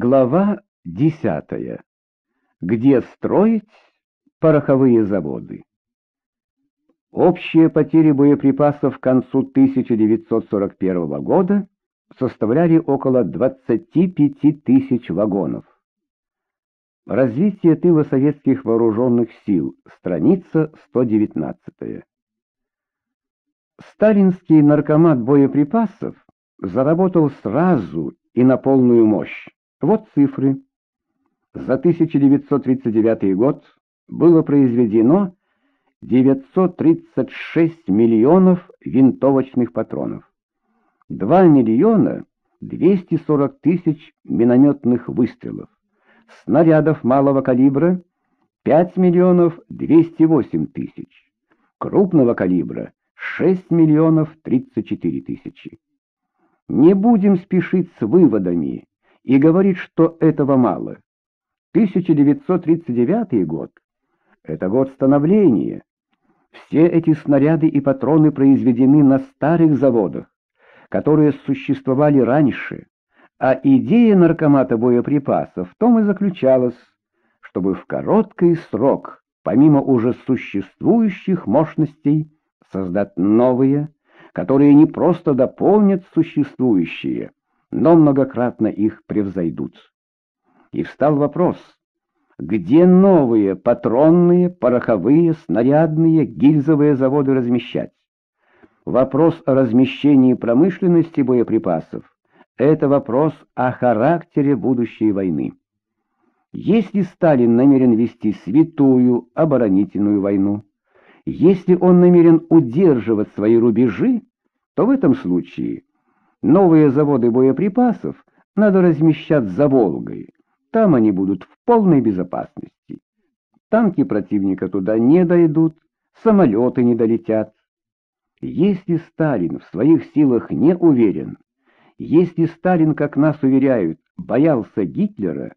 Глава десятая. Где строить пороховые заводы? Общие потери боеприпасов к концу 1941 года составляли около 25 тысяч вагонов. Развитие тыла советских вооруженных сил. Страница 119. Сталинский наркомат боеприпасов заработал сразу и на полную мощь. Вот цифры. За 1939 год было произведено 936 миллионов винтовочных патронов, 2 миллиона 240 тысяч минометных выстрелов, снарядов малого калибра 5 миллионов 208 тысяч, крупного калибра 6 миллионов 34 тысячи. Не будем спешить с выводами и говорить, что этого мало. 1939 год — это год становления. Все эти снаряды и патроны произведены на старых заводах, которые существовали раньше, а идея наркомата боеприпасов в том и заключалась, чтобы в короткий срок, помимо уже существующих мощностей, создать новые, которые не просто дополнят существующие, но многократно их превзойдут. И встал вопрос, где новые патронные, пороховые, снарядные, гильзовые заводы размещать? Вопрос о размещении промышленности боеприпасов – это вопрос о характере будущей войны. Если Сталин намерен вести святую оборонительную войну, если он намерен удерживать свои рубежи, то в этом случае новые заводы боеприпасов надо размещать за Волгой. Там они будут в полной безопасности. Танки противника туда не дойдут, самолеты не долетят. Если Сталин в своих силах не уверен, если Сталин, как нас уверяют, боялся Гитлера,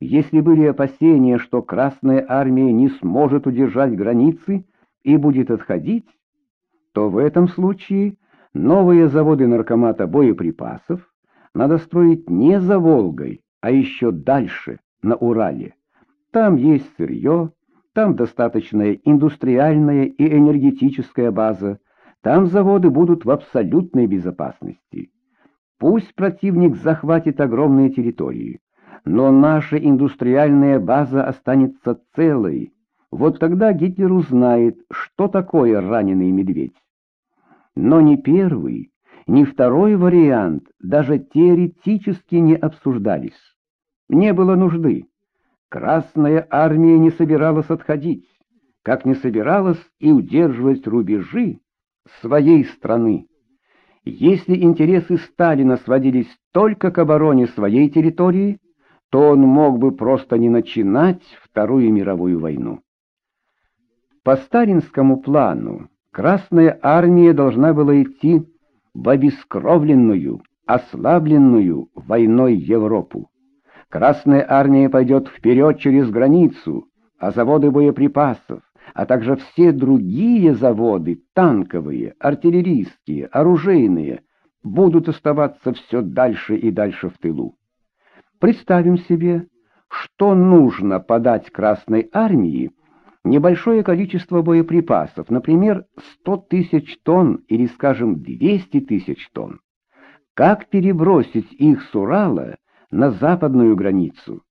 если были опасения, что Красная Армия не сможет удержать границы, и будет отходить, то в этом случае новые заводы наркомата боеприпасов надо строить не за Волгой, а еще дальше, на Урале. Там есть сырье, там достаточная индустриальная и энергетическая база, там заводы будут в абсолютной безопасности. Пусть противник захватит огромные территории, но наша индустриальная база останется целой, вот тогда Гитлер узнает, что такое раненый медведь. Но ни первый, ни второй вариант даже теоретически не обсуждались. Не было нужды. Красная армия не собиралась отходить, как не собиралась и удерживать рубежи своей страны. Если интересы Сталина сводились только к обороне своей территории, то он мог бы просто не начинать Вторую мировую войну. По сталинскому плану Красная армия должна была идти в обескровленную, ослабленную войной Европу. Красная армия пойдет вперед через границу, а заводы боеприпасов, а также все другие заводы, танковые, артиллерийские, оружейные, будут оставаться все дальше и дальше в тылу. Представим себе, что нужно подать Красной армии, небольшое количество боеприпасов, например, 100 тысяч тонн или, скажем, 200 тысяч тонн. Как перебросить их с Урала на западную границу?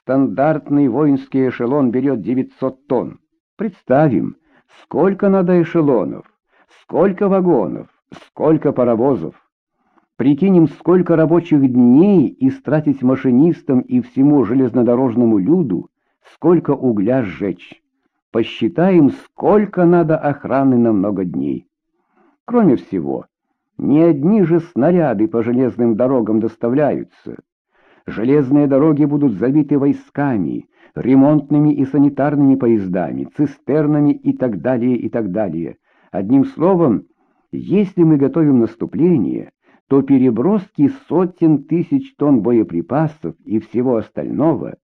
Стандартный воинский эшелон берет 900 тонн. Представим, сколько надо эшелонов, сколько вагонов, сколько паровозов. Прикинем, сколько рабочих дней истратить машинистам и всему железнодорожному люду, сколько угля сжечь. Посчитаем, сколько надо охраны на много дней. Кроме всего, не одни же снаряды по железным дорогам доставляются. Железные дороги будут забиты войсками, ремонтными и санитарными поездами, цистернами и так далее, и так далее. Одним словом, если мы готовим наступление, то переброски сотен тысяч тонн боеприпасов и всего остального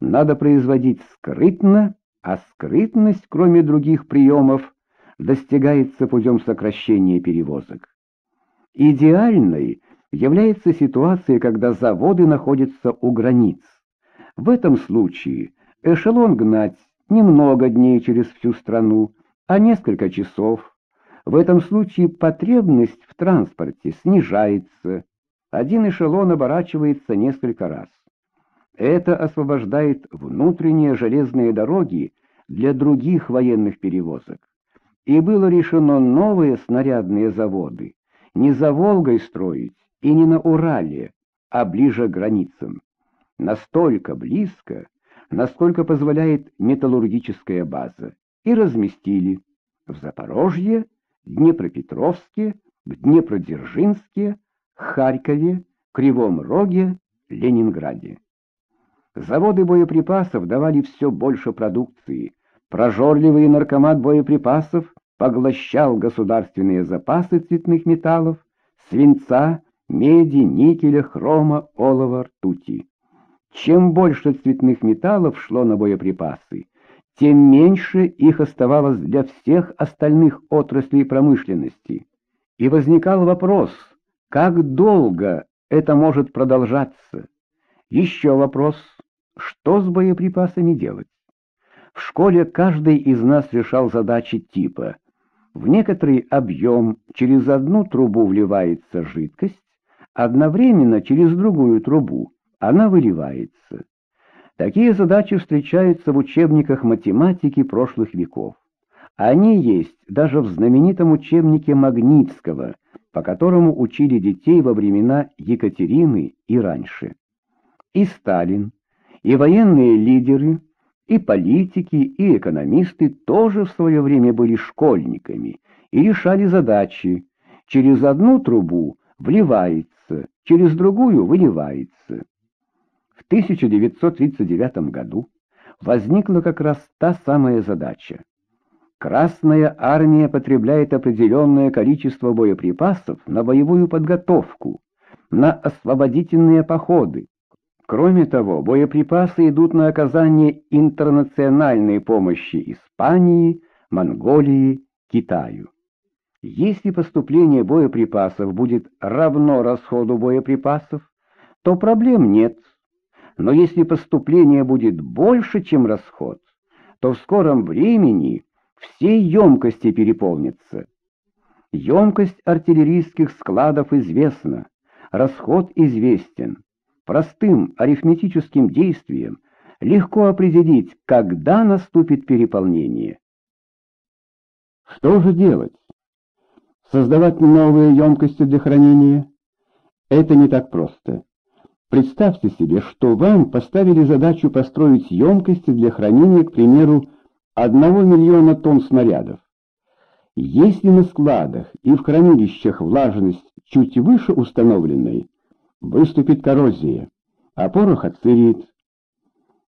надо производить скрытно, а скрытность, кроме других приемов, достигается путем сокращения перевозок. Идеальной является ситуация, когда заводы находятся у границ. В этом случае эшелон гнать немного дней через всю страну, а несколько часов. В этом случае потребность в транспорте снижается. Один эшелон оборачивается несколько раз. Это освобождает внутренние железные дороги для других военных перевозок. И было решено новые снарядные заводы не за Волгой строить и не на Урале, а ближе к границам. Настолько близко, насколько позволяет металлургическая база, и разместили в Запорожье, Днепропетровске, Днепродзержинске, Харькове, Кривом Роге, Ленинграде. Заводы боеприпасов давали все больше продукции. Прожорливый наркомат боеприпасов поглощал государственные запасы цветных металлов, свинца, меди, никеля, хрома, олова, ртути. Чем больше цветных металлов шло на боеприпасы, тем меньше их оставалось для всех остальных отраслей промышленности. И возникал вопрос, как долго это может продолжаться? Еще вопрос, что с боеприпасами делать? В школе каждый из нас решал задачи типа в некоторый объем через одну трубу вливается жидкость, одновременно через другую трубу она выливается. Такие задачи встречаются в учебниках математики прошлых веков. Они есть даже в знаменитом учебнике Магнитского, по которому учили детей во времена Екатерины и раньше. И Сталин, и военные лидеры, и политики, и экономисты тоже в свое время были школьниками и решали задачи. Через одну трубу вливается, через другую выливается. 1939 году возникла как раз та самая задача. Красная армия потребляет определенное количество боеприпасов на боевую подготовку, на освободительные походы. Кроме того, боеприпасы идут на оказание интернациональной помощи Испании, Монголии, Китаю. Если поступление боеприпасов будет равно расходу боеприпасов, то проблем нет – но если поступление будет больше, чем расход, то в скором времени все емкости переполнятся. Емкость артиллерийских складов известна, расход известен. Простым арифметическим действием легко определить, когда наступит переполнение. Что же делать? Создавать новые емкости для хранения? Это не так просто. Представьте себе, что вам поставили задачу построить емкости для хранения, к примеру, одного миллиона тонн снарядов. Если на складах и в хранилищах влажность чуть выше установленной, выступит коррозия, а порох отсырит.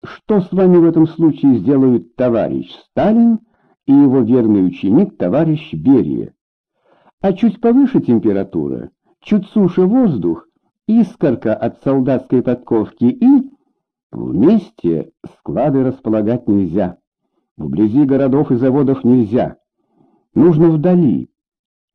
Что с вами в этом случае сделают товарищ Сталин и его верный ученик товарищ Берия? А чуть повыше температура, чуть суше воздух, искорка от солдатской подковки и... Вместе склады располагать нельзя. Вблизи городов и заводов нельзя. Нужно вдали.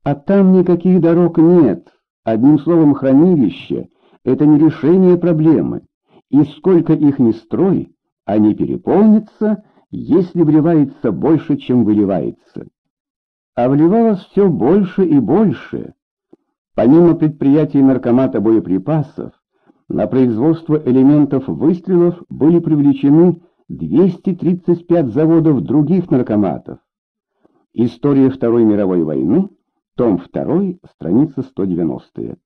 А там никаких дорог нет. Одним словом, хранилище — это не решение проблемы. И сколько их ни строй, они переполнятся, если вливается больше, чем выливается. А вливалось все больше и больше. Помимо предприятий наркомата боеприпасов, на производство элементов выстрелов были привлечены 235 заводов других наркоматов. История Второй мировой войны, том 2, страница 190.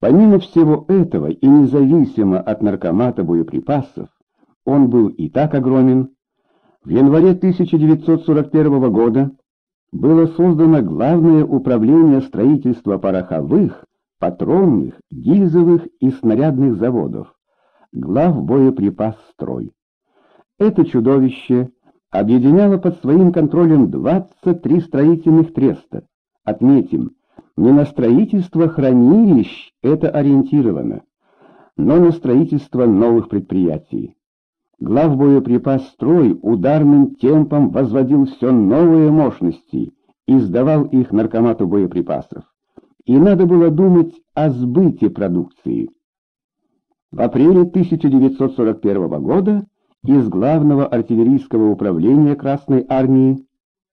Помимо всего этого и независимо от наркомата боеприпасов, он был и так огромен. В январе 1941 года было создано Главное управление строительства пороховых, патронных, гильзовых и снарядных заводов, глав боеприпас строй. Это чудовище объединяло под своим контролем 23 строительных треста. Отметим, не на строительство хранилищ это ориентировано, но на строительство новых предприятий. Главбоеприпас строй ударным темпом возводил все новые мощности и сдавал их наркомату боеприпасов. и надо было думать о сбыте продукции. В апреле 1941 года из Главного артиллерийского управления Красной Армии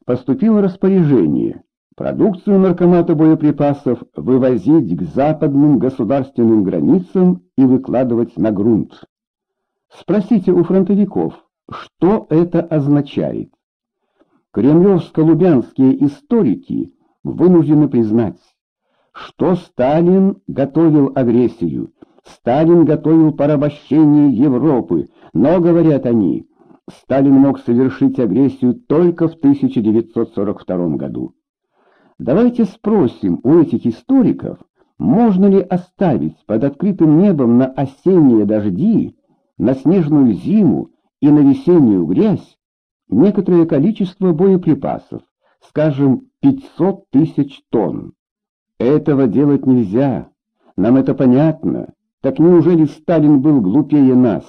поступило распоряжение продукцию наркомата боеприпасов вывозить к западным государственным границам и выкладывать на грунт. Спросите у фронтовиков, что это означает. Кремлевско-лубянские историки вынуждены признать, что Сталин готовил агрессию, Сталин готовил порабощение Европы, но, говорят они, Сталин мог совершить агрессию только в 1942 году. Давайте спросим у этих историков, можно ли оставить под открытым небом на осенние дожди, на снежную зиму и на весеннюю грязь некоторое количество боеприпасов, скажем, 500 тысяч тонн. Этого делать нельзя, нам это понятно, так неужели Сталин был глупее нас?